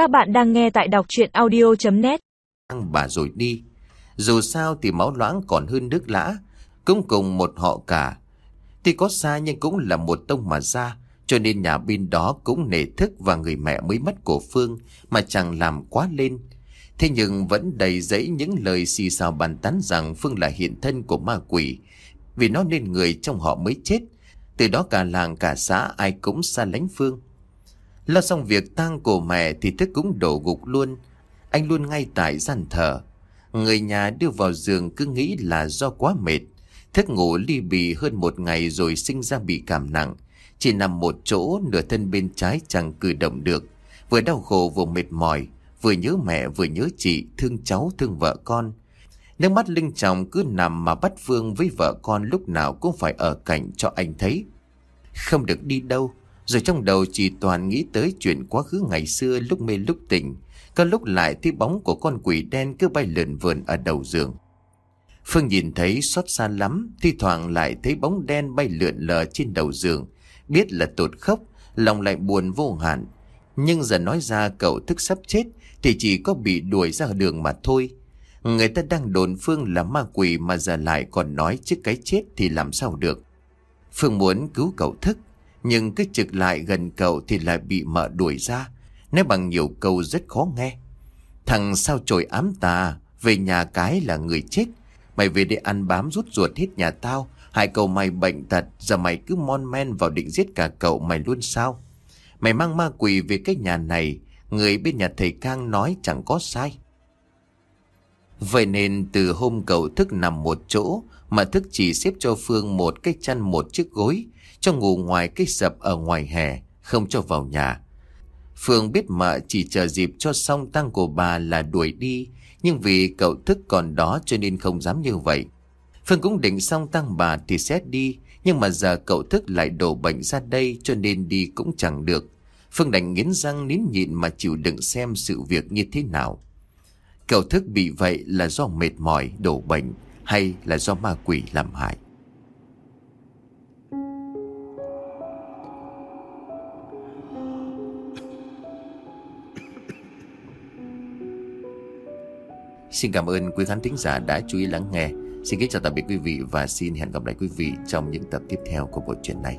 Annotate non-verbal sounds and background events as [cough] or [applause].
Các bạn đang nghe tại đọc chuyện audio.net bà rồi đi. Dù sao thì máu loãng còn hơn nước lã, cũng cùng một họ cả. Tuy có xa nhưng cũng là một tông mà ra, cho nên nhà bên đó cũng nể thức và người mẹ mới mất của Phương mà chẳng làm quá lên. Thế nhưng vẫn đầy dẫy những lời xì xào bàn tán rằng Phương là hiện thân của ma quỷ, vì nó nên người trong họ mới chết. Từ đó cả làng cả xã ai cũng xa lánh Phương. Lo xong việc tang cổ mẹ thì thức cũng đổ gục luôn. Anh luôn ngay tại gian thờ. Người nhà đưa vào giường cứ nghĩ là do quá mệt. Thức ngủ ly bì hơn một ngày rồi sinh ra bị cảm nặng. Chỉ nằm một chỗ nửa thân bên trái chẳng cử động được. Vừa đau khổ vừa mệt mỏi. Vừa nhớ mẹ vừa nhớ chị, Thương cháu, thương vợ con Nước mắt Linh chồng cứ nằm mà bắt Phương với vợ con lúc nào cũng phải ở cạnh cho anh thấy Không được đi đâu rồi trong đầu chỉ toàn nghĩ tới chuyện quá khứ ngày xưa lúc mê lúc tỉnh, Có lúc lại thấy bóng của con quỷ đen cứ bay lượn vườn ở đầu giường. Phương nhìn thấy xót xa lắm, Thi thoảng lại thấy bóng đen bay lượn lờ trên đầu giường. Biết là tột khóc, Lòng lại buồn vô hạn. Nhưng giờ nói ra cậu thức sắp chết Thì chỉ có bị đuổi ra đường mà thôi. Người ta đang đồn Phương là ma quỷ Mà giờ lại còn nói trước cái chết Thì làm sao được. Phương muốn cứu cậu thức nhưng cứ trực lại gần cậu Thì lại bị mợ đuổi ra. Nói bằng nhiều câu rất khó nghe. Thằng sao trồi ám tà, Về nhà cái là người chết. Mày về để ăn bám rút ruột hết nhà tao. Hai cậu mày bệnh tật, Giờ mày cứ mon men vào định giết cả cậu mày luôn sao? Mày mang ma quỷ về cái nhà này, Người bên nhà thầy Cang nói chẳng có sai. Vậy nên từ hôm cậu thức nằm một chỗ Mà thức chỉ xếp cho Phương một cái chăn một chiếc gối, Cho ngủ ngoài cái sập ở ngoài hè, Không cho vào nhà. Phương biết mợ chỉ chờ dịp cho xong tăng của bà là đuổi đi, Nhưng vì cậu thức còn đó cho nên không dám như vậy. Phương cũng định xong tăng bà thì sẽ đi, Nhưng mà giờ cậu thức lại đổ bệnh ra đây cho nên đi cũng chẳng được. Phương đành nghiến răng, nín nhịn mà chịu đựng xem sự việc như thế nào. Cậu thức bị vậy là do mệt mỏi, đổ bệnh hay là do ma quỷ làm hại [coughs] Xin cảm ơn quý khán thính giả đã chú ý lắng nghe. Xin kính chào tạm biệt quý vị và xin hẹn gặp lại quý vị trong những tập tiếp theo của bộ truyện này.